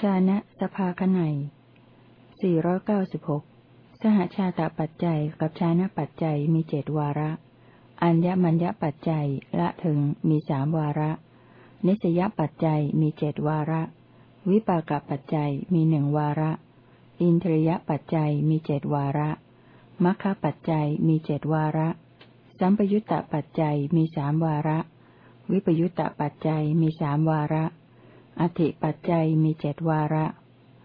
ชานะสภาคไนสี่ร้อยเก้าสิบหกสหชาตปัจจัยกับชานะปัจจัยมีเจดวาระ อัญญมัญญปัจจัยละถึงมีสามวาระ นิสยปัจจัยมีเจดวาระ วิปากปัจจัยมีหนึ่งวาระ อินทรียปัจจัยมีเจดวาระมัคคปัจจัยมีเจดวาระ สัมปยุตตปัจจัยมีสามวาระ วิปยุตตปัจจัยมีสามวาระ อธิปัจจัยมีเจดวาระ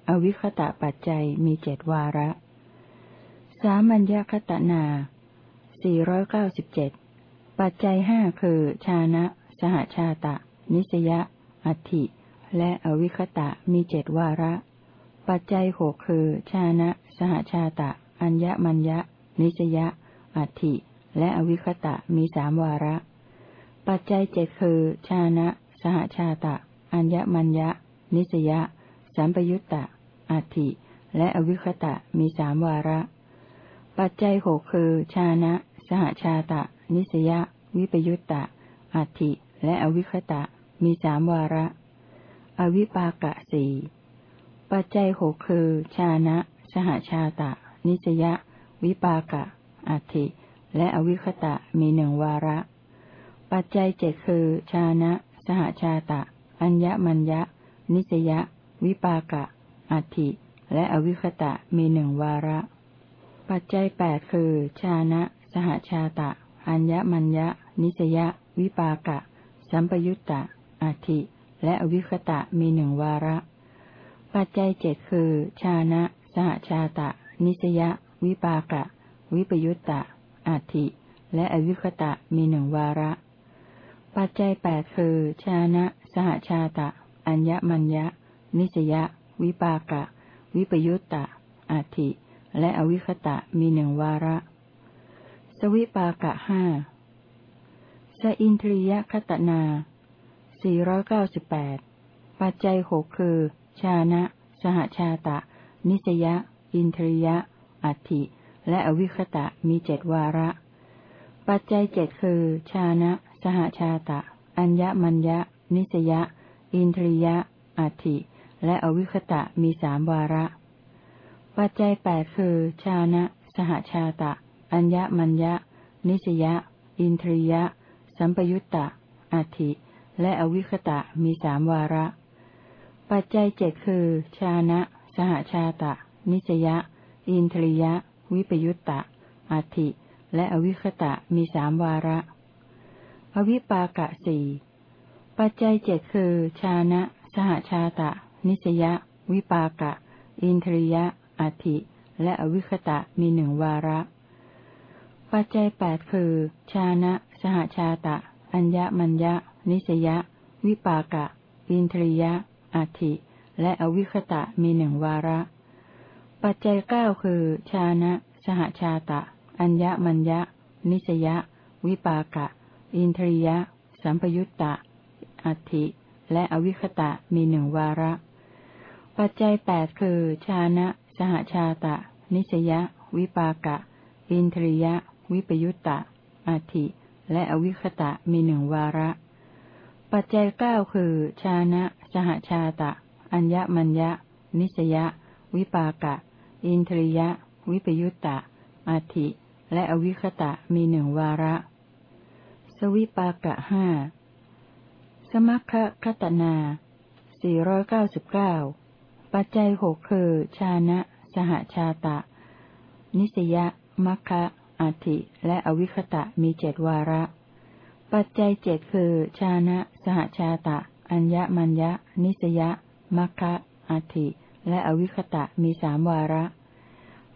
อวิคตะปัจจัยมีเจดวาระ สามัญญคตนาสี่ร้อยเก้าสิบเจ็ดปัจจัยห้าคือ ชานะ สหชาตะ นิสยะ อธิ และอวิคตะมีเจดวาระ ปัจจัยหกคือ ชานะ สหชาตะ อัญญมัญญะ นิสยะอัตถิ และอวิคตะมีสามวาระ ปัจจัยเจ็ดคือ ชานะ สหชาตะ อัญญมัญญะ นิสยะ สัมปยุตตะอัตถิและอวิคตะมีสามวาระ ปัจจัยหกคือ ชานะ สหชาตะ นิสยะ วิปยุตตะอัตถิและอวิคตะ มีสามวาระ อวิปากะสี่ปัจจัยหกคือ ชานะ สหชาตะ นิสยะ วิปากะอัติ และอวิคตะมีหนึ่งวาระ ปัจจัยเจ็ดคือ ชานะ สหชาตะ อัญญมัญญะ นิสยะ วิปากะ อัติและอวิคตะมีหนึ่งวาระ ปัจจัยแปดคือ ชานะ สหชาตะ อัญญมัญญะ นิสยะ วิปากะ สัมปยุตตะอัติและอวิคตะมีหนึ่งวาระ ปัจจัยเจ็ดคือ ชานะ สหชาตะ นิสยวิปากะ วิปยุตตะ อัติและอวิคตะมีหนึ่งวาระ ปัจจัยแปดคือ ชานะ สหชาตะ อัญญมัญญะ นิสยวิปากะ วิปยุตตะอัติและอวิคตะมีหนึ่งวาระ สวิปากะห้าสอินทรียคตนาสี่ร้อยเก้าสิบแปดปัจจัยหกคือ ชานะ สหชาตะ นิสยอินทรียะ อัติ และอวิคตะมีเจ็ดวาระ ปัจจัยเจ็ดคือ ชานะ สหชาตะ อัญญมัญญะ นิสยะ อินทรียะ อัติ และอวิคตะมีสามวาระ ปัจจัยแปดคือ ชานะ สหชาตะ อัญญมัญญะ นิสยะ อินทรียะ สัมปยุตตะ อัติและอวิคตะมีสามวาระ ปัจจัยเจ็ดคือ ชานะ สหชาตะ นิจยะ อินทริยะ วิปยุตตะอัติและอวิคตะมีสามวาระ อวิปากะสี่ปัจจัยเจ็ดคือ ชานะ สหชาตะ นิสยะ วิปากะ อินทริยะอัติและอวิคตะมีหนึ่งวาระ ปัจจัยแปดคือ ชานะ สหชาตะ อัญญมัญญะ นิสยะ วิปากะ อินทริยะอัติและอวิคตะมีหนึ่งวาระ ปัจจัยเก้าคือ ชานะ สหชาตะ อัญญมัญญะ นิสยะ วิปากะ อินทรียะ สัมปยุตตะ อัตถิและอวิคตะมีหนึ่งวาระ ปัจจัยแปดคือ ชานะ สหชาตะ นิสยะ วิปากะ อินทรียะ วิปยุตตะ อัตถิและอวิคตะมีหนึ่งวาระ ปัจจัยเก้าคือ ชานะ สหชาตะ อัญญมัญญะ นิสยะ วิปากะ อินทรียะ วิปยุตตะอาทิและอวิคตะมีหนึ่งวาระ สวิปากะห้า สมัคคะคตนาสี่ร้อยเก้าสิบเก้าปัจจัยหกคือชานะ สหชาตะ นิสยมัคคะอาทิและอวิคตะมีเจ็ดวาระ ปัจจัยเจ็ดคือ ชานะ สหชาตะ อัญญมัญญะ นิสยมัคคะอาทิ และอวิคตะมีสามวาระ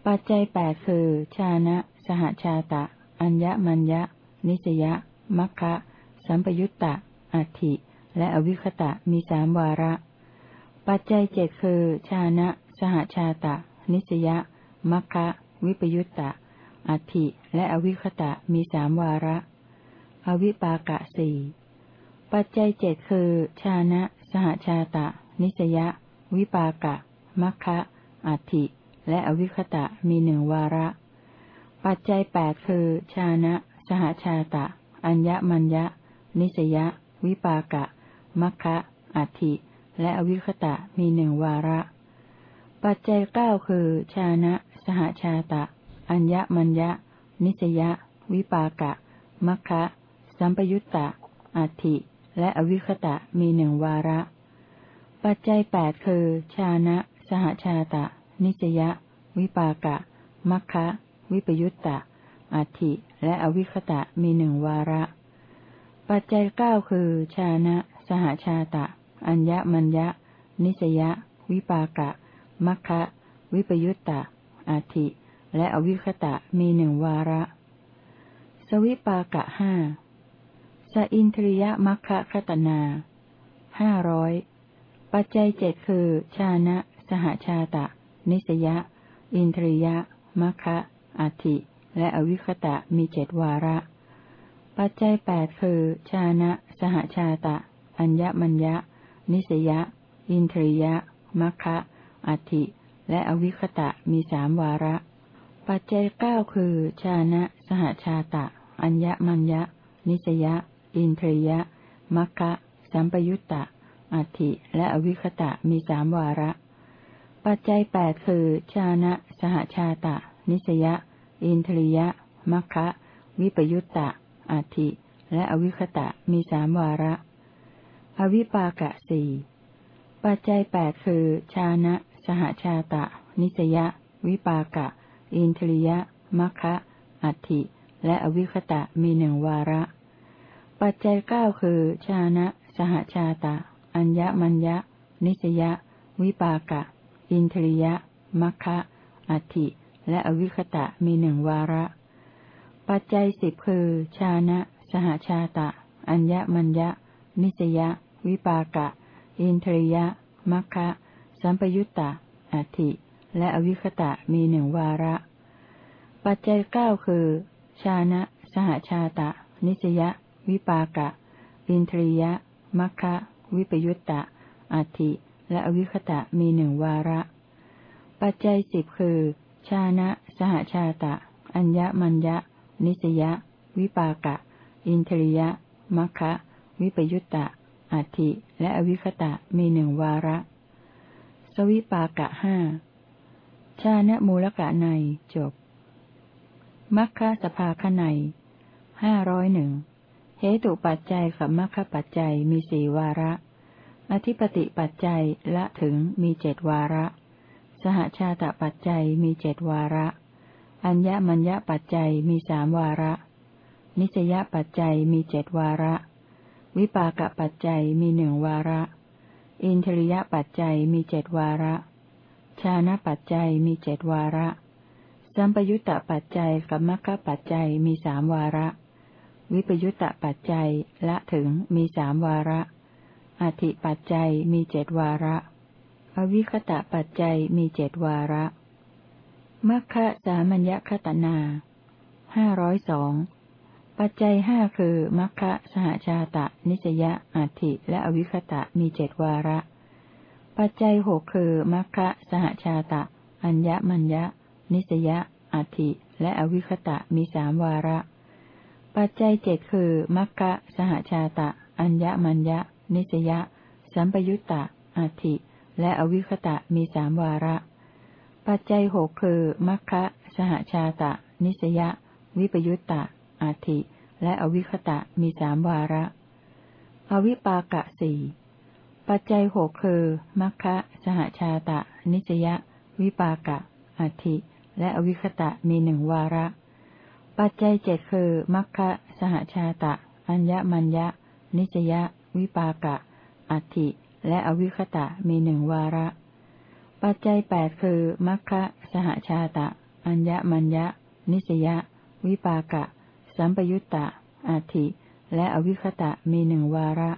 ปัจจัยแปดคือ ชานะ สหชาตะ อัญญมัญญะ นิสยะ มัคคะสัมปยุตตะ อัติและอวิคตะมีสามวาระ ปัจจัยเจ็ดคือ ชานะ สหชาตะ นิสยะ มัคคะวิปยุตตะ อัติและอวิคตะมีสามวาระ อวิปากะสี่ปัจจัยเจ็ดคือ ชานะ สหชาตะ นิสยะ วิปากะ มัคคะอัติและอวิคตะมีหนึ่งวาระ ปัจจัยแปดคือ ชานะ สหชาตะ อัญญมัญญะ นิสยะ วิปากะ มัคคะอัติและอวิคตะมีหนึ่งวาระ ปัจจัยเก้าคือ ชานะ สหชาตะ อัญญมัญญะ นิสยะ วิปากะ มัคคะ สัมปยุตตะอัติและอวิคตะมีหนึ่งวาระ ปัจจัยแปดคือ ชานะ สหชาตะ นิสยะ วิปากะ มัคคะ วิปยุตตะ อัติและอวิคตะมีหนึ่งวาระ ปัจจัยเก้าคือ ชานะ สหชาตะ อัญญมัญญะ นิสยะ วิปากะ มัคคะ วิปยุตตะ อัติและอวิคตะมีหนึ่งวาระ สวิปากะห้าสอินทริยมัคคะคตนาห้าร้อยปัจจัยเจ็ดคือ ชานะ สหชาตะ นิสยะ อินทริยมัคคะอัติและอวิคตะมีเจ็ดวาระ ปัจจัยแปดคือ ชานะ สหชาตะ อัญญมัญญะ นิสยะ อินทริยมัคคะอัติและอวิคตะมีสามวาระ ปัจจัยเก้าคือ ชานะ สหชาตะ อัญญมัญญะ นิสยะ อินทริยมัคคะ สัมปยุตตะอัติและอวิคตะมีสามวาระ ปัจจัยแปดคือ ชานะ สหชาตะ นิสยะ อินทริยะ มัคคะวิปยุตตะอัติและอวิคตะมีสามวาระ อวิปากะสี่ปัจจัยแปดคือ ชานะ สหชาตะ นิสยวิปากะ อินทริยะ มัคคะอัติและอวิคตะมีหนึ่งวาระ ปัจจัยเก้าคือ ชานะ สหชาตะ อัญญมัญญะ นิสยวิปากะ อินทริยะ มัคคะอัติและอวิคตะมีหนึ่งวาระ ปัจจัยสิบคือ ชานะ สหชาตะ อัญญมัญญะ นิสยวิปากะ อินทริยะ มัคคะสัมปยุตตะอัติและอวิคตะมีหนึ่งวาระ ปัจจัยเก้าคือ ชานะ สหชาตะ นิสยวิปากะ อินทริยะ มัคคะ วิปยุตตะอัติ และอวิคตะมีหนึ่งวาระ ปัจจัยสิบคือ ชานะ สหชาตะ อัญญมัญญะ นิสยวิปากะ อินทริยะมัคคะ วิปยุตตะ อัติ และอวิคตะมีหนึ่งวาระ สวิปากะห้า ชานะมูลกะในจบ มัคคะสภาคในห้าร้อยหนึ่งเหตุปัจจัยกับมัคคะปัจจัยมีสี่วาระ อธิปติปัจจัยละถึงมีเจ็ดวาระ สหชาตปัจจัยมีเจดวาระ อัญญมัญญปัจจัยมีสามวาระ นิสยปัจจัยมีเจดวาระ วิปากปัจจัยมีหนึ่งวาระ อินทริยปัจจัยมีเจดวาระ ชานะปัจจัยมีเจดวาระสัมปยุตตปัจจัยกับมรรคปัจจัยมีสามวาระ วิปยุตตปัจจัยละถึงมีสามวาระ อธิปัจจัยมีเจดวาระ อวิคตะปัจจัยมีเจดวาระมัคคะสามัญญคตนาห้าร้อยสองปัจจัยห้าคือมัคคะสหชาตะ นิสยะอัติและอวิคตะมีเจดวาระ ปัจจัยหกคือมัคคะสหชาตะ อัญญมัญญะ นิสยะอัติและอวิคตะมีสามวาระ ปัจจัยเจ็ดคือมัคคะสหชาตะ อัญญมัญญะ นิสยะ สัมปยุตตะอัติและอวิคตะมีสามวาระ ปัจจัยหกคือมัคคะสหชาตะ นิสยะ วิปยุตตะอาทิและอวิคตะมีสามวาระ อวิปากะสี่ปัจจัยหกคือมัคคะสหชาตะ นิสยะ วิปากะอาทิและอวิคตะมีหนึ่งวาระ ปัจจัยเจ็ดคือมัคคะสหชาตะ อัญญมัญญะ นิสยะ วิปากะ อัติและอวิคตะมีหนึ่งวาระ ปัจจัยแปดคือมัคคะสหชาตะ อัญญมัญญะ นิสยะ วิปากะ สัมปยุตตะอาทิและอวิคตะมีหนึ่งวาระ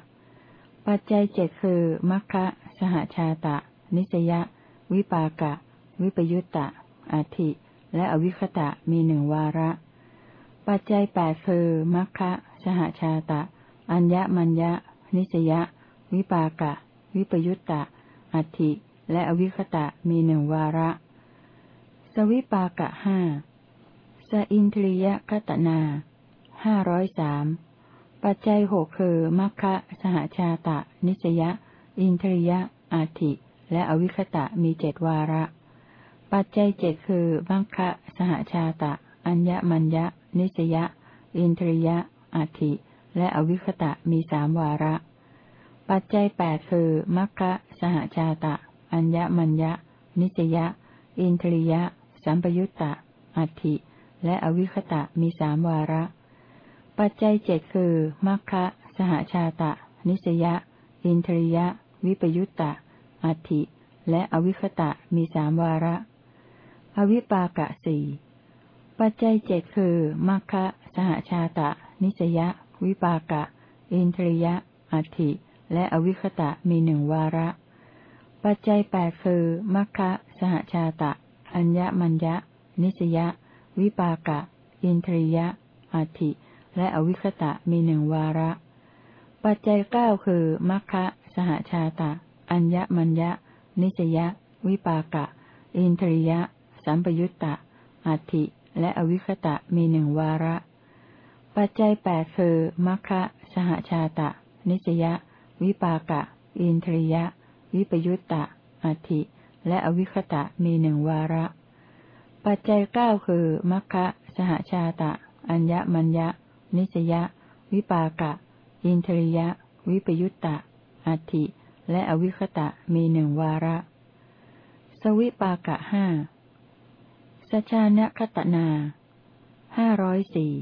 ปัจจัยเจ็ดคือมัคคะสหชาตะ นิสยะ วิปากะ วิปยุตตะอาทิและอวิคตะมีหนึ่งวาระ ปัจจัยแปดคือมัคคะสหชาตะ อัญญมัญญะ นิสยะ วิปากะ วิปยุตตะ อัติและอวิคตะมีหนึ่งวาระ สวิปากะห้าสอินทรียคตนา ห้าร้อยสามปัจจัยหกคือมัคคะสหชาตะ นิสยะ อินทริยะ อาทิ และอวิคตะมีเจ็ดวาระ ปัจจัยเจ็ดคือมัคคะสหชาตะ อัญญมัญญะ นิสยะ อินทริยะ อาทิ และอวิคตะมีสามวาระ ปัจจัยแปดคือมัคคะสหชาตะ อัญญมัญญะ นิสยะ อินทริยะ สัมปยุตตะ อัติและอวิคตะมีสามวาระ ปัจจัยเจ็ดคือมัคคะสหชาตะ นิสยะ อินทริยะ วิปยุตตะ อัติและอวิคตะมีสามวาระ อวิปากะสี่ปัจจัยเจ็ดคือมัคคะสหชาตะ นิสยะ วิปากะ อินทริยะ อัติและอวิคตะมีหนึ่งวาระ ปัจจัยแปดคือ มัคคะสหชาตะ อัญญมัญญะ นิสยะ วิปากะ อินทริยะ อัติและอวิคตะมีหนึ่งวาระ ปัจจัยเก้าคือ มัคคะสหชาตะ อัญญมัญญะ นิสยะ วิปากะ อินทริยะ สัมปยุตตะ อัติและอวิคตะมีหนึ่งวาระ ปัจจัยแปดคือมัคคะสหชาตะ นิสยะ วิปากะ อินทริยะ วิปยุตตะอัติและอวิคตะมีหนึ่งวาระ ปัจจัยเก้าคือมัคคะสหชาตะ อัญญมัญญะ นิสยะ วิปากะ อินทริยะ วิปยุตตะอัติและอวิคตะมีหนึ่งวาระ สวิปากะห้าสชานะคตนาห้าร้อยสี่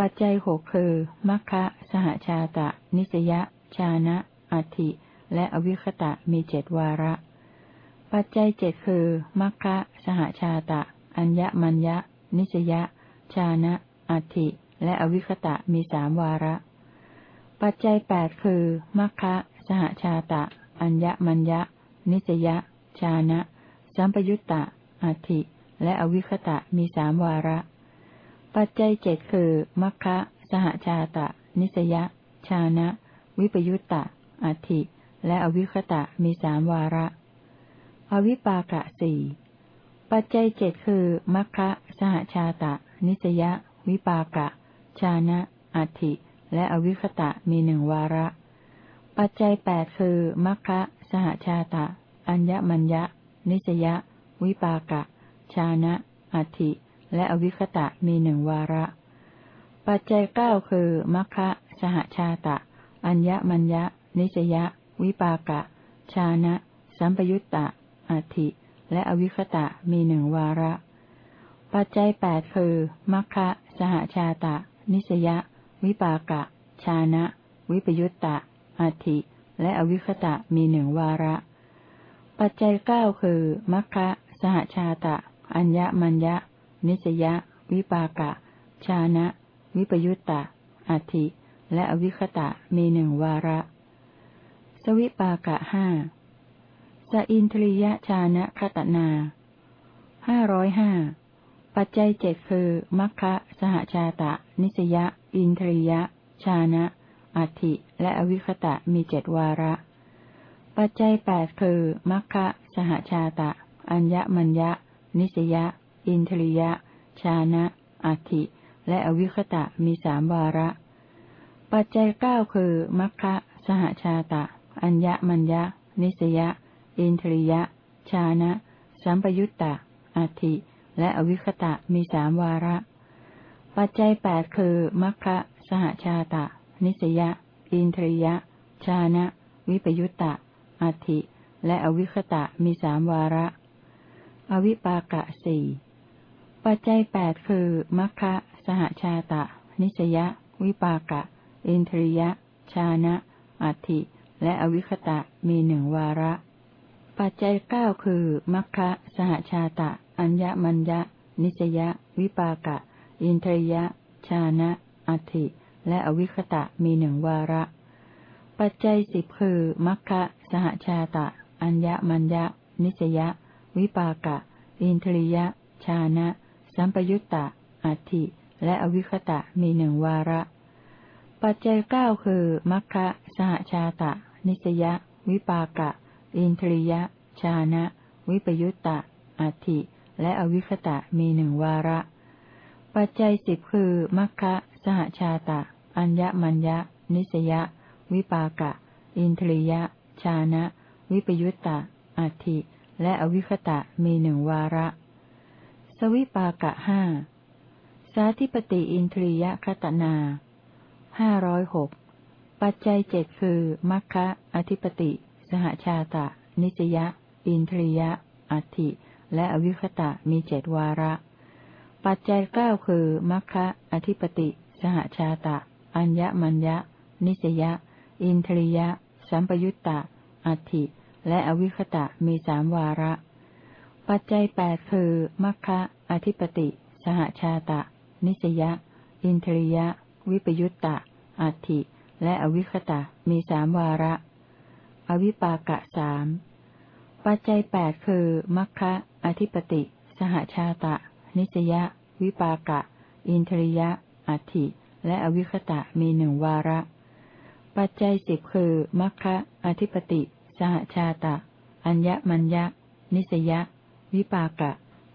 ปัจจัยหกคือมัคคะสหชาตะ นิสยะ ชานะ อัติและอวิคตะมีเจ็ดวาระ ปัจจัยเจ็ดคือมัคคะสหชาตะ อัญญมัญญะ นิสยะ ชานะ อัติและอวิคตะมีสามวาระ ปัจจัยแปดคือมัคคะสหชาตะ อัญญมัญญะ นิสยะ ชานะ สัมปยุตตะอัติและอวิคตะมีสามวาระ ปัจจัยเจ็ดคือ มัคคะสหชาตะ นิสยะ ชานะ วิปยุตตะ อัติและอวิคตะมีสามวาระ อวิปากะสี่ปัจจัยเจ็ดคือมัคคะสหชาตะ นิสยะ วิปากะ ชานะ อัติและอวิคตะมีหนึ่งวาระ ปัจจัยแปดคือมัคคะสหชาตะ อัญญมัญญะ นิสยะ วิปากะ ชานะ อัติ และอวิคตะมีหนึ่งวาระ ปัจจัยเก้าคือมัคคะสหชาตะ อัญญมัญญะ นิสยะ วิปากะ ชานะ สัมปยุตตะอัติและอวิคตะมีหนึ่งวาระ ปัจจัยแปดคือมัคคะสหชาตะ นิสยะ วิปากะ ชานะ วิปยุตตะอัติและอวิคตะมีหนึ่งวาระ ปัจจัยเก้าคือมัคคะสหชาตะ อัญญมัญญะ นิสยะ วิปากะ ชานะ วิปยุตตะอัติและอวิคตะมีหนึ่งวาระ สวิปากะห้าสอินทริยชานะคตนา ห้าร้อยห้า ปัจจัยเจ็ดคือมัคคะสหชาตะ นิสยะ อินทริยะชานะอัติและอวิคตะมีเจ็ดวาระ ปัจจัยแปดคือมัคคะสหชาตะ อัญญมัญญะ นิสยะ อินทริยะ ชานะอัติและอวิคตะมีสามวาระ ปัจจัยเก้าคือ มัคคะสหชาตะ อัญญมัญญะ นิสยะ อินทริยะ ชานะ สัมปยุตตะอัติและอวิคตะมีสามวาระ ปัจจัยแปดคือมัคคะสหชาตะ นิสยะ อินทริยะ ชานะ วิปยุตตะอัติและอวิคตะมีสามวาระ อวิปากะสี่ ปัจจัยแปดคือ มัคคะสหชาตะ นิสยะ วิปากะ อินทริยะ ชานะ อัติ และอวิคตะมีหนึ่งวาระ ปัจจัยเก้าคือ มัคคะสหชาตะ อัญญมัญญะ นิสยะ วิปากะ อินทริยะ ชานะ อัติ และอวิคตะมีหนึ่งวาระ ปัจจัยสิบคือมัคคะสหชาตะ อัญญมัญญะ นิสยะ วิปากะ อินทริยะ ชานะ สัมปยุตตะ อัติและอวิคตะมีหนึ่งวาระ ปัจจัยเก้าคือมัคคะสหชาตะ นิสยะ วิปากะ อินทริยะ ชานะ วิปยุตตะ อัติและอวิคตะมีหนึ่งวาระ ปัจจัยสิบคือมัคคะสหชาตะ อัญญมัญญะ นิสยะ วิปากะ อินทรียะ ชานะ วิปยุตตะ อัติและอวิคตะมีหนึ่งวาระ สวิปากะห้าสาธิปติอินทรียะคตนาห้าร้อยหกปัจจัยเจ็ดคือมัคคะอธิปติ สหชาตะ นิสยะ อินทรียะ อัติและอวิคตะมีเจ็ดวาระ ปัจจัยเก้าคือมัคคะอธิปติ สหชาตะ อัญญมัญญะ นิสยะ อินทรียะ สัมปยุตตะ อัติและอวิคตะมีสามวาระ ปัจจัยแปดคือมัคคะอธิปติ สหชาตะ นิสยะ อินทรียะ วิปยุตตะ อัติและอวิคตะ มีสามวาระ อวิปากะสามปัจจัยแปดคือมัคคะอธิปติ สหชาตะ นิสยะ วิปากะ อินทริยะ อัติและอวิคตะ มีหนึ่งวาระ ปัจจัยสิบคือมัคคะอธิปติ สหชาตะ อัญญมัญญะ นิสยะ วิปากะ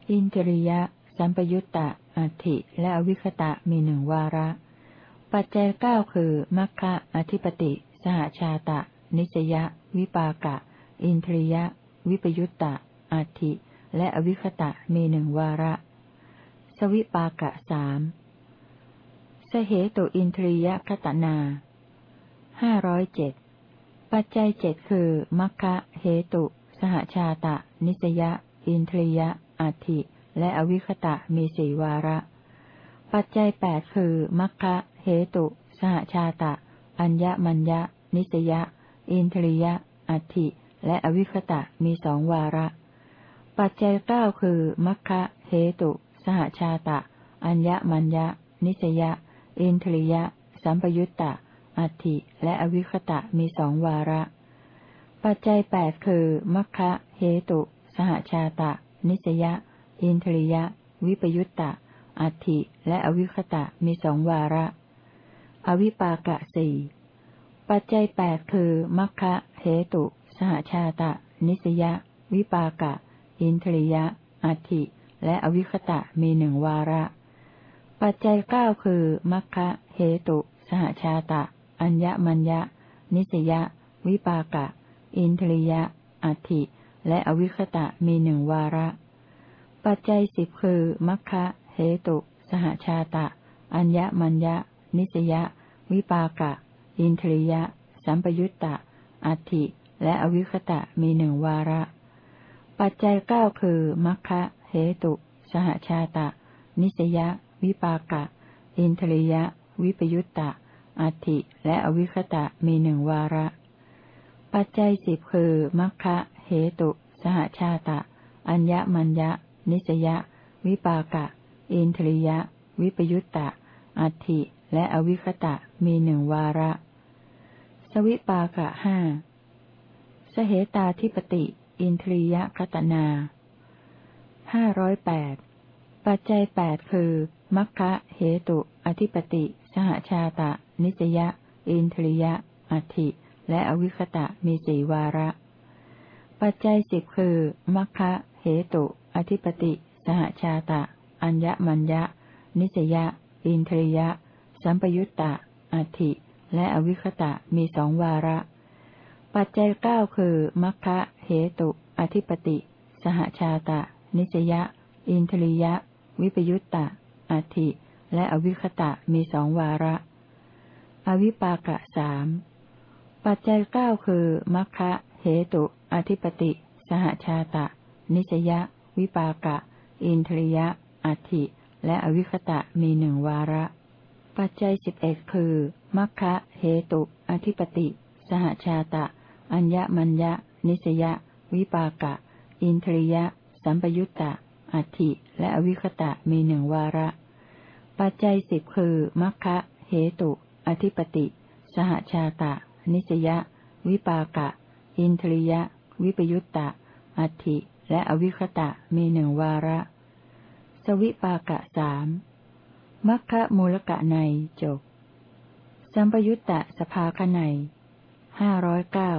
อินทริยะ สัมปยุตตะ อัติและอวิคตะมีหนึ่งวาระ ปัจจัยเก้าคือมัคคะอธิปติ สหชาตะ นิสยะ วิปากะ อินทริยะ วิปยุตตะ อัติและอวิคตะมีหนึ่งวาระ สวิปากะสามสเหตุอินทรียคตนา ห้าร้อยเจ็ด ปัจจัยเจ็ดคือ มัคคะ เหตุ สหชาตะ นิสยะ อินทรียะ อัติและอวิคตะมีสี่วาระ ปัจจัยแปดคือมัคคะเหตุ สหชาตะ อัญญมัญญะ นิสยะ อินทรียะ อัติและอวิคตะมีสองวาระ ปัจจัยเก้าคือมัคคะเหตุ สหชาตะ อัญญมัญญะ นิสยะ อินทริยะ สัมปยุตตะ อัตถิและอวิคตะมีสองวาระ ปัจจัยแปดคือมัคคะเหตุ หชาตะ นิสยะ อินทริยะ วิปยุตตะ อัตถิ และอวิคตะมีสองวาระ อวิปากะสี่ปัจจัยแปดคือมัคคะเหตุ สหชาตะ นิสยะ วิปากะ อินทริยะ อัติและอวิคตะมีหนึ่งวาระ ปัจจัยเก้าคือมัคคะเหตุ สหชาตะ อัญญมัญญะ นิสยะ วิปากะ อินทริยะ อัติ และอวิคตะมีหนึ่งวาระ ปัจจัยสิบคือมัคคะเหตุ สหชาตะ อัญญมัญญะ นิสยะ วิปากะ อินทริยะ สัมปยุตตะ อัติและอวิคตะมีหนึ่งวาระ ปัจจัยเก้าคือมัคคะเหตุ สหชาตะ นิสยะ วิปากะ อินทริยะ วิปยุตตะ อัติและอวิคตะมีหนึ่งวาระปัจจัยสิบคือมัคคะ เหตุ สหชาตะ อัญญมัญญะ นิสยะ วิปากะ อินทริยะ วิปยุตตะ อัตถิ และอวิคตะ มีหนึ่งวาระ สวิปากะห้าสเหตาธิปติ อินทรียคตนา ห้าร้อยแปด ปัจจัยแปดคือมัคคะเหตุ อธิปติ สหชาตะ นิจยะ อินทรียะ อัตถิ และอวิคตะ มีสี่วาระ ปัจจัยสิบคือ มัคคะเหตุ อธิปติ สหชาตะ อัญญมัญญะ นิจยะ อินทรียะ สัมปยุตตะ อัติและอวิคตะมีสองวาระ ปัจจัยเก้าคือ มัคคะเหตุ อธิปติ สหชาตะ นิจยะ อินทริยะ วิปยุตตะ อัติและอวิคตะมีสองวาระ อวิปากะสามปัจจัยเก้าคือมัคคะเหตุ อธิปติ สหชาตะ นิจยะ วิปากะ อินทริยะ อัติและอวิคตะมีหนึ่งวาระ ปัจจัยสิบเอ็ดคือมัคคะเหตุ อธิปติ สหชาตะ อัญญมัญญะ นิสยะ วิปากะ อินทริยะ สัมปยุตตะ อัติและอวิคตะมีหนึ่งวาระ ปัจจัยสิบคือมัคคะเหตุ อธิปติ สหชาตะ นิสยะ วิปากะ อินทริยะ วิปยุตตะ อัติและอวิคตะมีหนึ่งวาระ สวิปากะสามมัคคะมูลกะในจบ สัมปยุตตะสภาคในห้าร้อยเก้า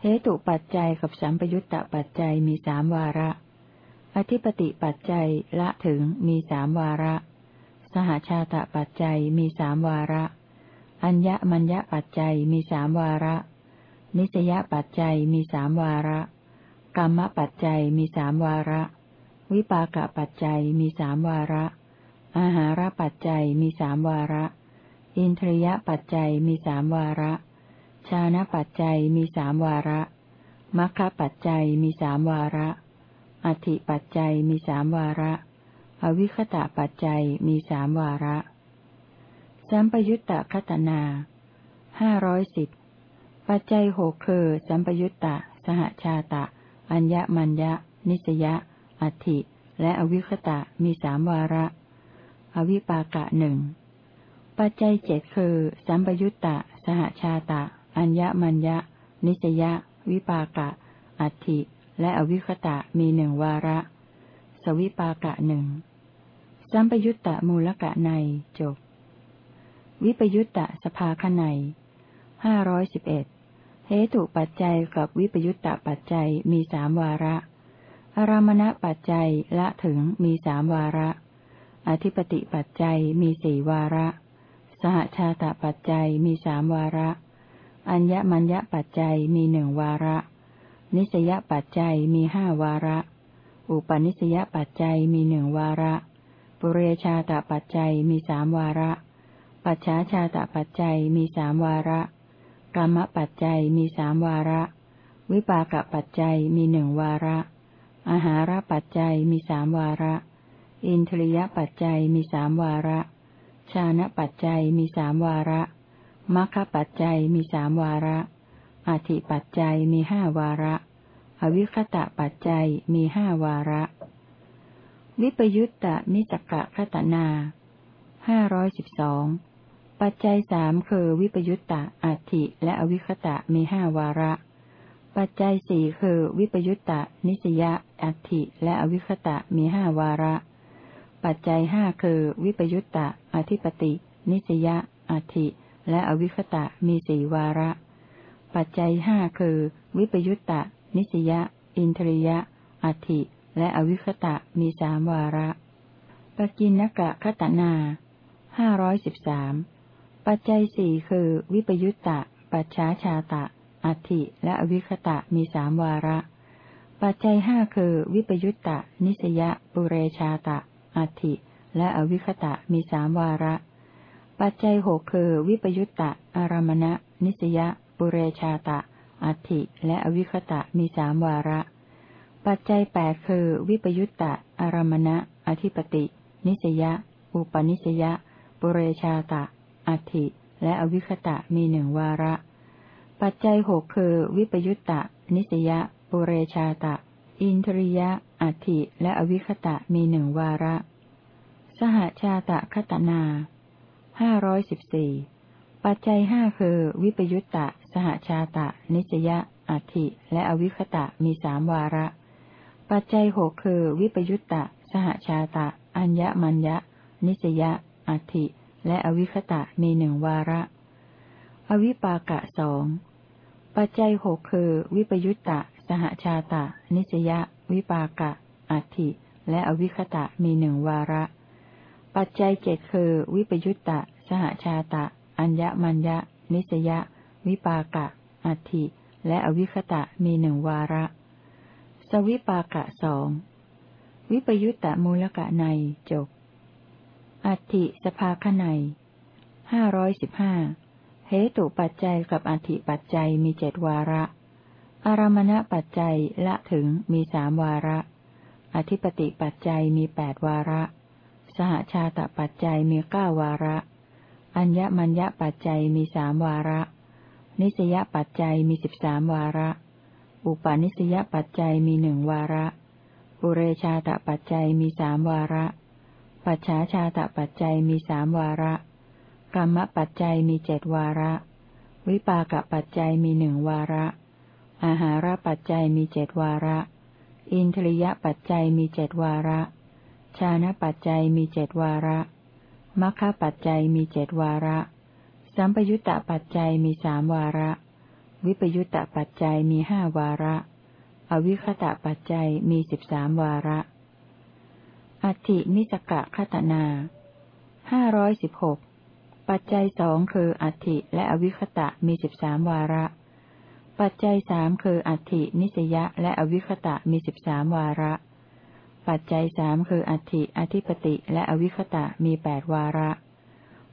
เหตุปัจจัยกับสัมปยุตตะปัจจัยมีสามวาระ อธิปติปัจจัยละถึงมีสามวาระ สหชาตปัจจัยมีสามวาระ อัญญมัญญปัจจัยมีสามวาระ นิสยปัจจัยมีสามวาระ กรรมปัจจัยมีสามวาระ วิปากปัจจัยมีสามวาระ อาหารปัจจัยมีสามวาระ อินทรียปัจจัยมีสามวาระ ชานะปัจจัยมีสามวาระมัคคปัจจัยมีสามวาระอธิปัจจัยมีสามวาระ อวิคตะปัจจัยมีสามวาระ สัมปยุตตะคตนาห้าร้อยสิบ ปัจจัยหกคือสัมปยุตตะ สหชาตะ อัญญมัญญะ นิสยะอธิและอวิคตะมีสามวาระ อวิปากะหนึ่ง ปัจจัยเจ็ดคือ สัมปยุตตะ สหชาตะ อัญญมัญญะ นิสยะ วิปากะ อัตถิ และอวิคตะมีหนึ่งวาระ สวิปากะหนึ่ง สัมปยุตตะมูลกะในจบ วิปยุตตะสภาคในห้าร้อยสิบเอ็ด เหตุปัจจัยกับวิปยุตตปัจจัยมีสามวาระ อารามณปัจจัยละถึงมีสามวาระ อธิปติปัจจัยมีสี่วาระ สหชาตปัจจัยมีสามวาระ อัญญมัญญปัจจัยมีหนึ่งวาระ นิสยปัจจัยมีห้าวาระ อุปนิสยปัจจัยมีหนึ่งวาระ ปุเรชาตปัจจัยมีสามวาระ ปัจฉาชาตปัจจัยมีสามวาระ กรรมปัจจัยมีสามวาระ วิปากปัจจัยมีหนึ่งวาระ อาหารปัจจัยมีสามวาระ อินทริยปัจจัยมีสามวาระ ชานะปัจจัยมีสามวาระมัคคปัจจัยมีสามวาระอธิปัจจัยมีห้าวาระ อวิคตะปัจจัยมีห้าวาระ วิปยุตตะนิสกะคตนาห้าร้อยสิบสอง ปัจจัยสามคือวิปยุตตะอัติและอวิคตะมีห้าวาระ ปัจจัยสี่คือวิปยุตตะนิสยะอัติและอวิคตะมีห้าวาระ ปัจจัยห้าคือวิปยุตตะอธิปติ นิสยะอัติและอวิคตะมีสี่วาระ ปัจจัยห้าคือ วิปยุตตะนิสยะ อินทริยะอัติและอวิคตะมีสามวาระปกินนกะคตนาห้าร้อยสิบสาม ปัจจัยสี่คือ วิปยุตตะ ปัจฉาชาตะ อัติและอวิคตะมีสามวาระ ปัจจัยห้าคือ วิปยุตตะ นิสยะ ปุเรชาตะ อัติและอวิคตะมีสามวาระ ปัจจัยหกคือ วิปยุตตะ อารมณะ นิสยะ ปุเรชาตะ อัติและอวิคตะมีสามวาระ ปัจจัยแปดคือ วิปยุตตะ อารมณะ อธิปติ นิสยะ อุปนิสยะ ปุเรชาตะ อัติและอวิคตะมีหนึ่งวาระ ปัจจัยหกคือ วิปยุตตะ นิสยะ ปุเรชาตะ อินทริยะ อัติและอวิคตะมีหนึ่งวาระ สหชาตะคตนาห้าร้อยสิบสี่ปัจจัยห้าคือ วิปยุตตะ สหชาตะ นิจยะ อัติและอวิคตะมีสามวาระ ปัจจัยหกคือ วิปยุตตะ สหชาตะ อัญญมัญญะ นิจยะ อัติ และอวิคตะมีหนึ่งวาระ อวิปากะสอง ปัจจัยหกคือ วิปยุตตะ สหชาตะ นิจยะ วิปากะ อัติและอวิคตะมีหนึ่งวาระ ปัจจัยเจ็ดคือ วิปยุตตะ สหชาตะ อัญญมัญญะ นิสยะ วิปากะ อัตถิ และอวิคตะมีหนึ่งวาระ สวิปากะสอง วิปยุตตะมูลกะในจบ อัตถิสภาคในห้าร้อยสิบห้าเหตุปัจจัยกับอัติปัจจัยมีเจ็ดวาระ อารมณปัจจัยละถึงมีสามวาระ อธิปติปัจจัยมีแปดวาระ สหชาตปัจจัยมีเก้าวาระ อัญญมัญญปัจจัยมีสามวาระ นิสยปัจจัยมีสิบสามวาระ อุปาณิสยปัจจัยมีหนึ่งวาระ ปุเรชาตปัจจัยมีสามวาระ ปัจฉาชาตปัจจัยมีสามวาระ กรรมปัจจัยมีเจ็ดวาระ วิปากปัจจัยมีหนึ่งวาระ อาหารปัจจัยมีเจ็ดวาระ อินทริยปัจจัยมีเจ็ดวาระ ชานะปัจจัยมีเจ็ดวาระมัคคะปัจจัยมีเจ็ดวาระ สัมปยุตตปัจจัยมีสามวาระ วิปยุตตปัจจัยมีห้าวาระ อวิคตะปัจจัยมีสิบสามวาระ อธิมิสกะคตนาห้าร้อยสิบหกปัจจัยสองคืออัติและอวิคตะมีสิบสามวาระ ปัจจัยสามคืออัตินิสยะและอวิคตะมีสิบสามวาระ ปัจจัยสามคืออัติอธิปติและอวิคตะมีแปดวาระ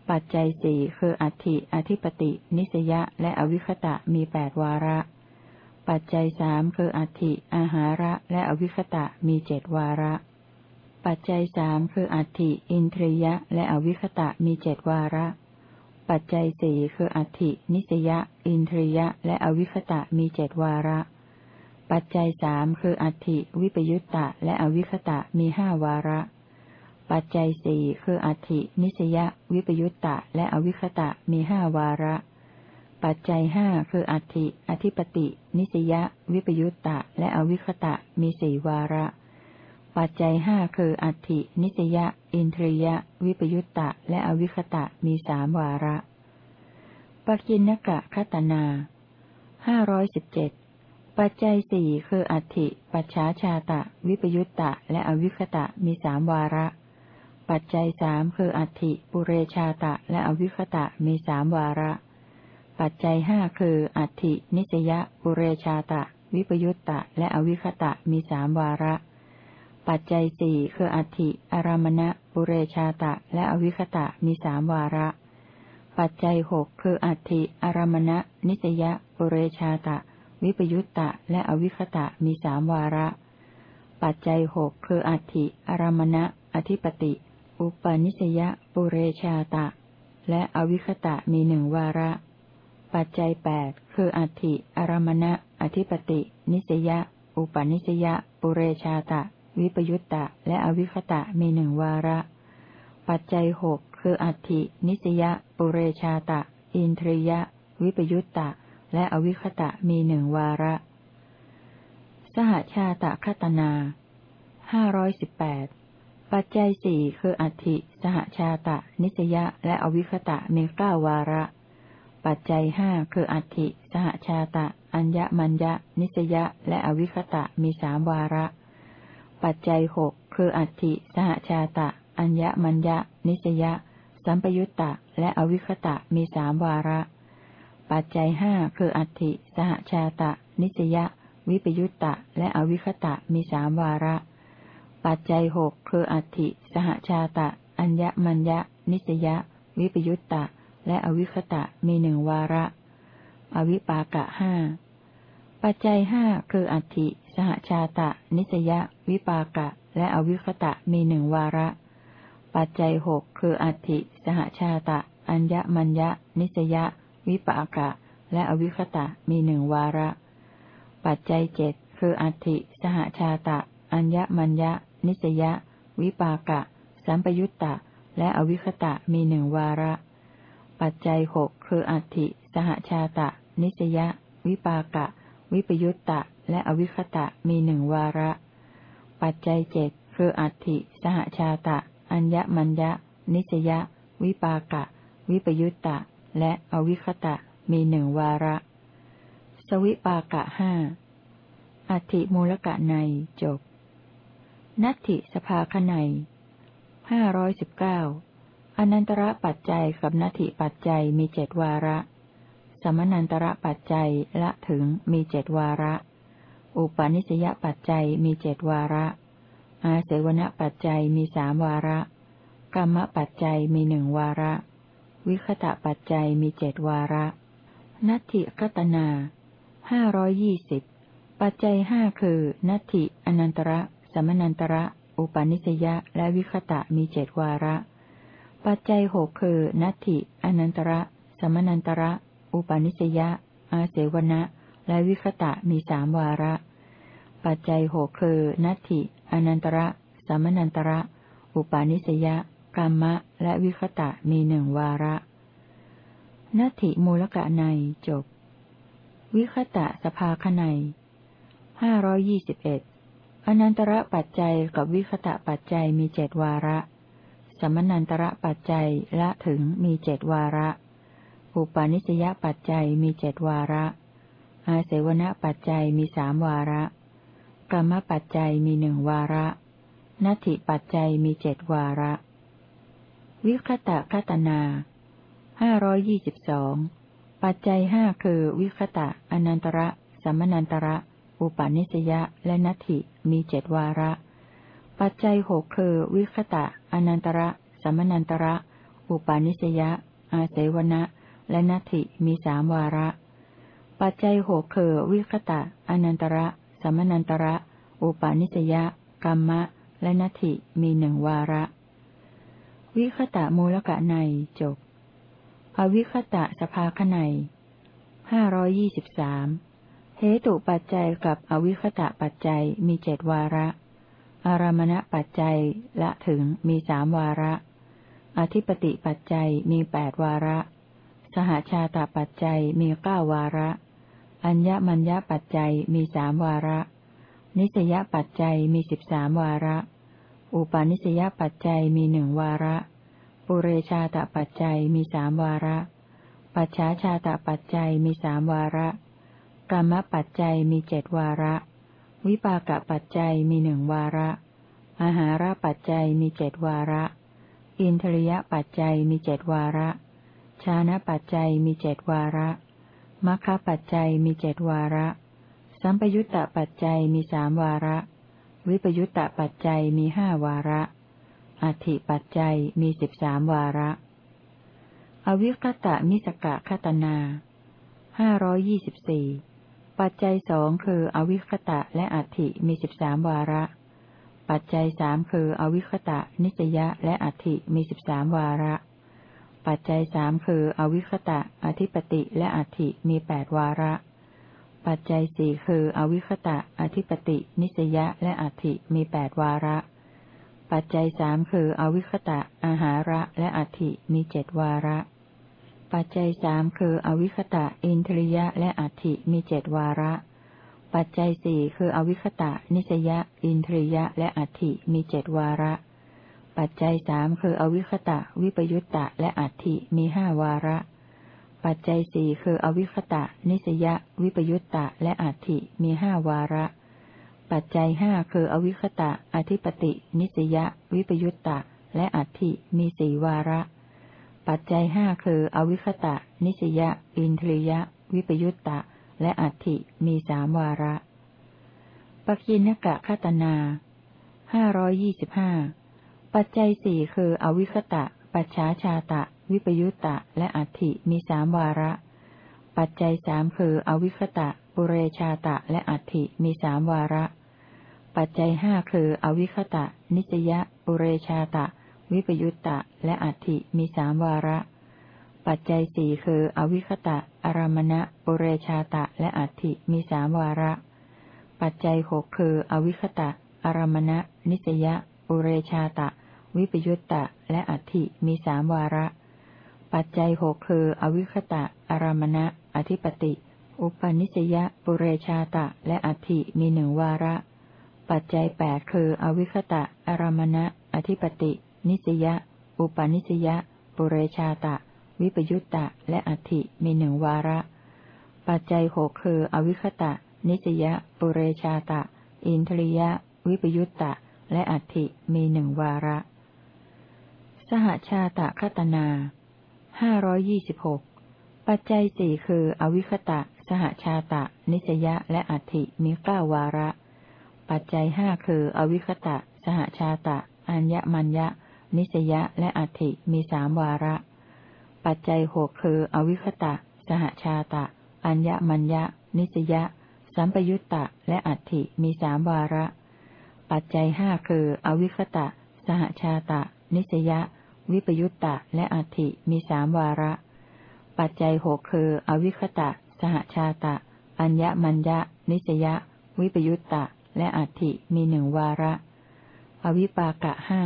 ปัจจัยสี่คืออัติอธิปติ นิสยะและอวิคตะมีแปดวาระ ปัจจัยสามคืออัติอาหาระและอวิคตะมีเจ็ดวาระ ปัจจัยสามคืออัติอินทรียะ และอวิคตะมีเจ็ดวาระ ปัจจัยสี่คืออัตินิสยะ อินทรียะ และอวิคตะมีเจดวาระ ปัจจัยสามคืออัติวิปยุตตะ และอวิคตะมีห้าวาระ ปัจจัยสี่คืออัตินิสยะ วิปยุตตะ และอวิคตะมีห้าวาระ ปัจจัยห้าคืออัติอธิปติ นิสยะ วิปยุตตะ และอวิคตะมีสี่วาระ ปัจจัยห้าคืออัตถินิสยะ อินทรียะ วิปยุตตะ และอวิคตะมีสามวาระปกินกะคตนาห้าร้อยสิบเจ็ดปัจจัยสี่คืออัตถิปัจฉาชาตะ วิปยุตตะ และอวิคตะมีสามวาระ ปัจจัยสามคืออัตถิปุเรชาตะ และอวิคตะมีสามวาระ ปัจจัยห้าคืออัตถินิสยะปุเรชาตะ วิปยุตตะ และอวิคตะมีสามวาระ ปัจจัยสี่คืออัติอารามณะ ปุเรชาตะ และอวิคตะมีสามวาระ ปัจจัยหกคืออัติอารามณะ นิสยปุเรชาตะ วิปยุตตะ และอวิคตะมีสามวาระ ปัจจัยหกคืออัติอารามณะ อธิปติ อุปนิสยปุเรชาตะ และอวิคตะมีหนึ่งวาระ ปัจจัยแปดคืออัติอารามณะ อธิปติ นิสยอุปนิสยปุเรชาตะ วิปยุตตะ และอวิคตะมีหนึ่งวาระ ปัจจัยหกคืออัตถินิสยปุเรชาตะ อินทรียะ วิปยุตตะ และอวิคตะมีหนึ่งวาระ สหชาตะคตนาห้าร้อยสิบแปดปัจจัยสี่คืออัตถิสหชาตะ นิสยะ และอวิคตะมีเก้าวาระ ปัจจัยห้าคืออัตถิสหชาตะ อัญญมัญญะ นิสยะ และอวิคตะมีสามวาระ ปัจจัยหกคืออัตถิ สหชาตะ อัญญมัญญะ นิสยะ สัมปยุตตะ และอวิคตะมีสามวาระ ปัจจัยห้าคืออัตถิ สหชาตะ นิสยะ วิปยุตตะ และอวิคตะมีสามวาระ ปัจจัยหกคืออัตถิ สหชาตะ อัญญมัญญะ นิสยะ วิปยุตตะ และอวิคตะมีหนึ่งวาระ อวิปากะห้า ปัจจัยห้าคืออัติ สหชาตะ นิสยวิปากะ และอวิคตะมีหนึ่งวาระ ปัจจัยหกคืออัติสหชาตะ อัญญมัญญะ นิสยวิปากะ และอวิคตะมีหนึ่งวาระ ปัจจัยเจ็ดคืออัติสหชาตะ อัญญมัญญะ นิสยวิปากะ สัมปยุตตะ และอวิคตะมีหนึ่งวาระ ปัจจัยหกคืออัติสหชาตะ นิสยวิปากะ วิปยุตตะ และอวิคตะมีหนึ่งวาระ ปัจจัยเจ็ดคืออัตถิ สหชาตะ อัญญมัญญะ นิสยวิปากะ วิปยุตตะ และอวิคตะมีหนึ่งวาระ สวิปากะห้าอัติมูลกะในจบ นัตถิสภาคในห้าร้อยสิบเก้าอนันตระปัจจัยกับนัตถิปัจจัยมีเจ็ดวาระ สมนันตระปัจจัยละถึงมีเจ็ดวาระ อุปาณิสยปัจจัยมีเจดวาระ อาเสวนปัจจัยมีสามวาระ กรรมปัจจัยมีหนึ่งวาระ วิคตะปัจจัยมีเจดวาระ นัตถิกตนาห้าร้อยยี่สิบปัจจัยห้าคือนัตถิอนันตระ สมนันตระ อุปาณิสยและวิคตะมีเจดวาระ ปัจจัยหกคือนัตถิอนันตระ สมนันตระ อุปาณิสยอาเสวนะและวิคตะมีสามวาระ ปัจจัยหกคือนัตถิ อนันตระ สมนันตระ อุปาณิสยกรรมะ และวิคตะมีหนึ่งวาระนัตถิมูลกะในจบ วิคตะสภาคในห้าร้อยี่สิบเอ็ดอนันตระปัจจัยกับวิคตะปัจจัยมีเจดวาระ สมนันตระปัจจัยละถึงมีเจดวาระ อุปาณิสยปัจจัยมีเจดวาระ อาเสวณปัจจัยมีสามวาระ กรรมปัจจัยมีหนึ่งวาระ นัตถิปัจจัยมีเจ็ดวาระ วิคตะคตนาห้าร้อยยี่สิบสอง ปัจจัยห้าคือวิคตะ อนันตระ สัมนันตระ อุปาณิสยะ และนัตถิมีเจ็ดวาระ ปัจจัยหกคือวิคตะ อนันตระ สัมมนันตระ อุปาณิสยะ อาเสวนะ และนัตถิมีสามวาระ ปัจจัยหกคือวิคตะ อนันตระ สมนันตระ อุปาณิสยะกรรมะ และนัตถิมีหนึ่งวาระ วิคตะมูลกะในจบ อวิคตะสภาคในห้าร้อยี่สิบสามเหตุปัจจัยกับอวิคตะปัจจัยมีเจ็ดวาระ อารมณปัจจัยละถึงมีสามวาระ อธิปติปัจจัยมีแปดวาระ สหชาตปัจจัยมีเก้าวาระ อัญญมัญญปัจจัยมีสามวาระ นิสยปัจจัยมีสิบสามวาระ อุปาณิสยปัจจัยมีหนึ่งวาระ ปุเรชาตปัจจัยมีสามวาระ ปัจฉาชาตปัจจัยมีสามวาระกรรมปัจจัยมีเจ็ดวาระ วิปากปัจจัยมีหนึ่งวาระอาหารปัจจัยมีเจ็ดวาระ อินทริยปัจจัยมีเจ็ดวาระ ชานะปัจจัยมีเจ็ดวาระมัคคปัจจัยมีเจ็ดวาระ สัมปยุตตปัจจัยมีสามวาระ วิปยุตตปัจจัยมีห้าวาระ อธิปัจจัยมีสิบสามวาระ อวิคตะมิสกะคตนาห้าร้อยยี่สิบสี่ปัจจัยสองคืออวิคตะและอธิมีสิบสามวาระ ปัจจัยสามคืออวิคตะนิจยะและอธิมีสิบสามวาระ ปัจจัยสามคือ อวิคตะ อธิปติและอัฏฐิมีแปดวาระ ปัจจัยสี่คือ อวิคตะ อธิปติ นิสยะและอัฏฐิมีแปดวาระ ปัจจัยสามคือ อวิคตะ อาหาระและอัฏฐิมีเจ็ดวาระ ปัจจัยสามคือ อวิคตะ อินทริยะและอัติมีเจ็ดวาระ ปัจจัยสี่คือ อวิคตะ นิสยะ อินทริยะและอัติมีเจ็ดวาระ ปัจจัยสามคืออวิคตะ วิปยุตตะ และอัตถิมีห้าวาระ ปัจจัยสี่คืออวิคตะ นิสยะ วิปยุตตะ และอัตถิมีห้าวาระ ปัจจัยห้าคืออวิคตะ อธิปติ นิสยะ วิปยุตตะ และอัตถิมีสี่วาระ ปัจจัยห้าคืออวิคตะ นิสยะ อินทรียะ วิปยุตตะ และอัตถิมีสามวาระปกินกะคตนาห้าร้อยี่สิบห้า ปัจจัยสี่คืออวิคตะ ปัจฉาชาตะ วิปยุตตะ และอัตถิมีสามวาระ ปัจจัยสามคืออวิคตะ ปุเรชาตะ และอัตถิมีสามวาระ ปัจจัยห้าคืออวิคตะ นิสยะ ปุเรชาตะ วิปยุตตะ และอัติมีสามวาระ ปัจจัยสี่คืออวิคตะ อารมณะ ปุเรชาตะ และอัติมีสามวาระ ปัจจัยหกคืออวิคตะ อารมณะ นิสยะ ปุเรชาตะ วิปยุตตะ และอัติมีสามวาระ ปัจจัยหกคือ อวิคตะ อารมณะ อธิปติ อุปนิสยปุเรชาตะ และอัติมีหนึ่งวาระ ปัจจัยแปดคือ อวิคตะ อารมณะ อธิปติ นิสยอุปาณิสยปุเรชาตะ วิปยุตตะ และอัติมีหนึ่งวาระ ปัจจัยหกคือ อวิคตะ นิสยปุเรชาตะ อินทริยะ วิปยุตตะและอัติมีหนึ่งวาระ สหชาตะคตนาห้าร้อยยี่สิบหกปัจจัยสี่คือ อวิคตะ สหชาตะ นิสยะ และอัติมีเก้าวาระ ปัจจัยห้าคือ อวิคตะ สหชาตะ อัญญมัญญะ นิสยะ และอัติมีสามวาระ ปัจจัยหกคือ อวิคตะ สหชาตะ อัญญมัญญะ นิสยะ สัมปยุตตะ และอัติมีสามวาระ ปัจจัยห้าคือ อวิคตะ สหชาตะ นิสยะ วิปยุตตะและอัติมีสามวาระ ปัจจัยหกคือ อวิคตะ สหชาตะ อัญญมัญญะ นิสยะ วิปยุตตะ และอัติมีหนึ่งวาระ อวิปากะห้า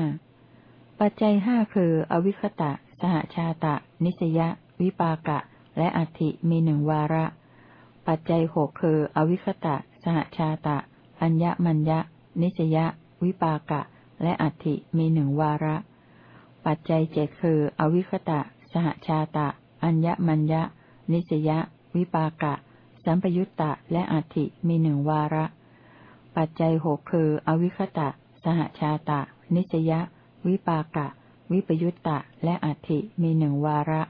ปัจจัยห้าคือ อวิคตะ สหชาตะ นิสยะ วิปากะ และอัติมีหนึ่งวาระ ปัจจัยหกคือ อวิคตะ สหชาตะ อัญญมัญญะ นิสยะ วิปากะ และอัติมีหนึ่งวาระ ปัจจัยเจ็ดคือ อวิคตะ สหชาตะ อัญญมัญญะ นิสยะ วิปากะ สัมปยุตตะ และอัติมีหนึ่งวาระ ปัจจัยหกคือ อวิคตะ สหชาตะ นิสยะ วิปากะ วิปยุตตะ และอัติมีหนึ่งวาระ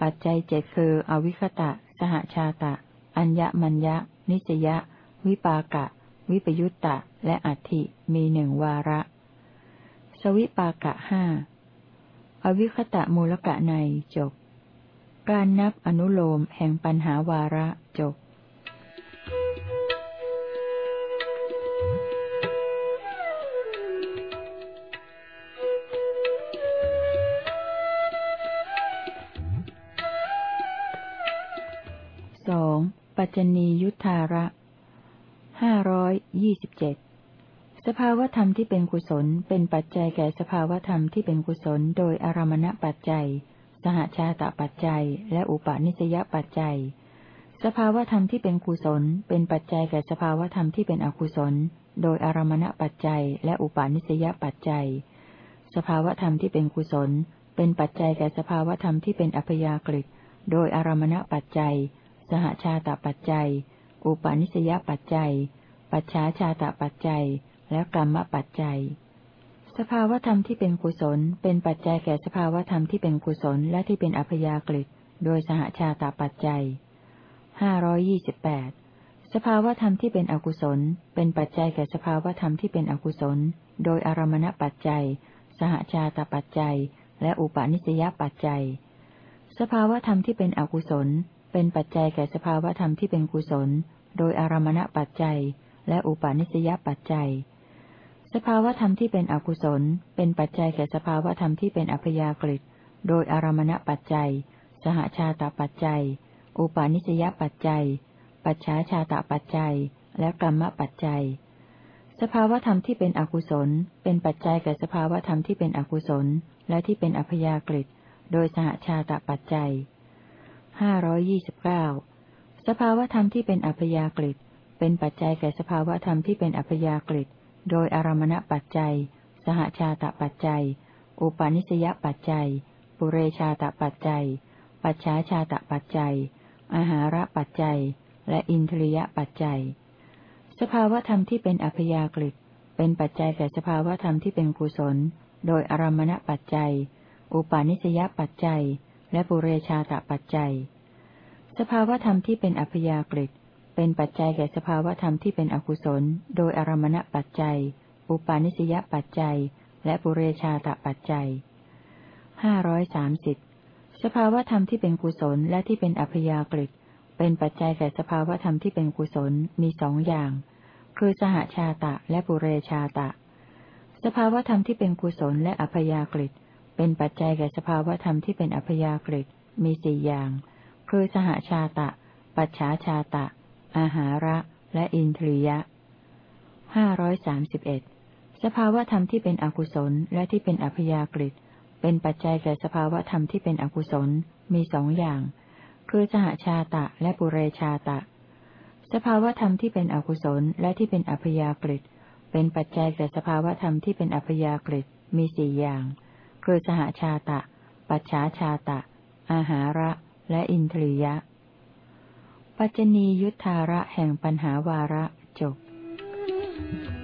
ปัจจัยเจ็ดคือ อวิคตะ สหชาตะ อัญญมัญญะ นิสยะ วิปากะ วิปยุตตะ และอัติมีหนึ่งวาระ สวิปากะห้า อวิคตะมูลกะในจบ การนับอนุโลมแห่งปัญหาวาระจบสองปัจจณียุทธาระห้าร้อยยี่สิบเจ็ด สภาวธรรมที่เป็นกุศลเป็นปัจจัยแก่สภาวธรรมที่เป็นกุศลโดยอารมณปัจจัย สหชาตปัจจัย และอุปาณิสยปัจจัย สภาวธรรมที่เป็นกุศลเป็นปัจจัยแก่สภาวธรรมที่เป็นอกุศล โดยอารมณปัจจัย และอุปาณิสยปัจจัย สภาวธรรมที่เป็นกุศล เป็นปัจจัยแก่สภาวธรรมที่เป็นอัพยากฤิโดยอารมณปัจจัย สหชาตปัจจัย อุปาณิสยปัจจัย ปัจฉาชาตปัจจัย และกรรมปัจจัย สภาวธรรมที่เป็นกุศล เป็นปัจจัยแก่สภาวธรรมที่เป็นกุศลและที่เป็นอัพยากฤิโดยสหชาตาปัจจัยห้าร้อยี่สิบแปดสภาวธรรมที่เป็นอกุศล เป็นปัจจัยแก่สภาวธรรมที่เป็นอกุศล โดยอารมณปัจจัย สหชาตปัจจัย และอุปาณิสยปัจจัย สภาวธรรมที่เป็นอกุศล เป็นปัจจัยแก่สภาวธรรมที่เป็นกุศล โดยอารมณปัจจัย และอุปาณิสยปัจจัย สภาวธรรมที่เป็นอกุศล เป็นปัจจัยแก่สภาวธรรมที่เป็นอัพยากฤิโดยอารมณปัจจัย สหชาตปัจจัย อุปาณิสยปัจจัย ปัจฉาชาตปัจจัย และกรรมปัจจัย สภาวธรรมที่เป็นอกุศล เป็นปัจจัยแก่สภาวธรรมที่เป็นอกุศล และที่เป็นอัพยากฤิโดยสหชาตปัจจัยห้าร้อยี่สิบเก้าสภาวธรรมที่เป็นอัพยากฤิเป็นปัจจัยแก่สภาวธรรมที่เป็นอัพยากฤิ โดยอารมณปัจจัย สหชาตปัจจัย อุปาณิสยปัจจัย ปุเรชาตปัจจัย ปัจฉาชาตปัจจัย อาหาระปัจจัย และอินทรียปัจจัย สภาวธรรมที่เป็นอัพยากฤิเป็นปัจจัยแก่สภาวธรรมที่เป็นกุศล โดยอารมณปัจจัย อุปาณิสยปัจจัย และปุเรชาตปัจจัย สภาวธรรมที่เป็นอัพยากฤิ เป็นปัจจัยแก่สภาวธรรมที่เป็นอกุศล โดยอารมณปัจจัย อุปาณิสยปัจจัย และปุเรชาตปัจจัยห้าร้อยสามสิบสภาวธรรมที่เป็นกุศลและที่เป็นอัพยากฤิเป็นปัจจัยแก่สภาวธรรมที่เป็นกุศลมีสองอย่าง คือสหชาตะและปุเรชาตะ สภาวธรรมที่เป็นกุศลและอัพยากฤิเป็นปัจจัยแก่สภาวธรรมที่เป็นอัพยากฤิมีสี่อย่าง คือสหชาตะ ปัจฉาชาตะ อาหาระและอินทรียะห้าร้อยสามสิบเอ็ดสภาวธรรมที่เป็นอกุศลและที่เป็นอัพยากฤิเป็นปัจจัยแก่สภาวธรรมที่เป็นอกุศลมีสองอย่าง คือสหชาตะและปุเรชาตะ สภาวธรรมที่เป็นอกุศลและที่เป็นอัพยากฤิเป็นปัจจัยแก่สภาวธรรมที่เป็นอัพยากฤิมีสี่อย่าง คือสหชาตะ ปัจฉาชาตะ อาหาระ และอินทรียะ ปัจจณียุทธาระแห่งปัญหาวาระจบ Thank you.